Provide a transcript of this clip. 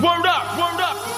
Word up, word up.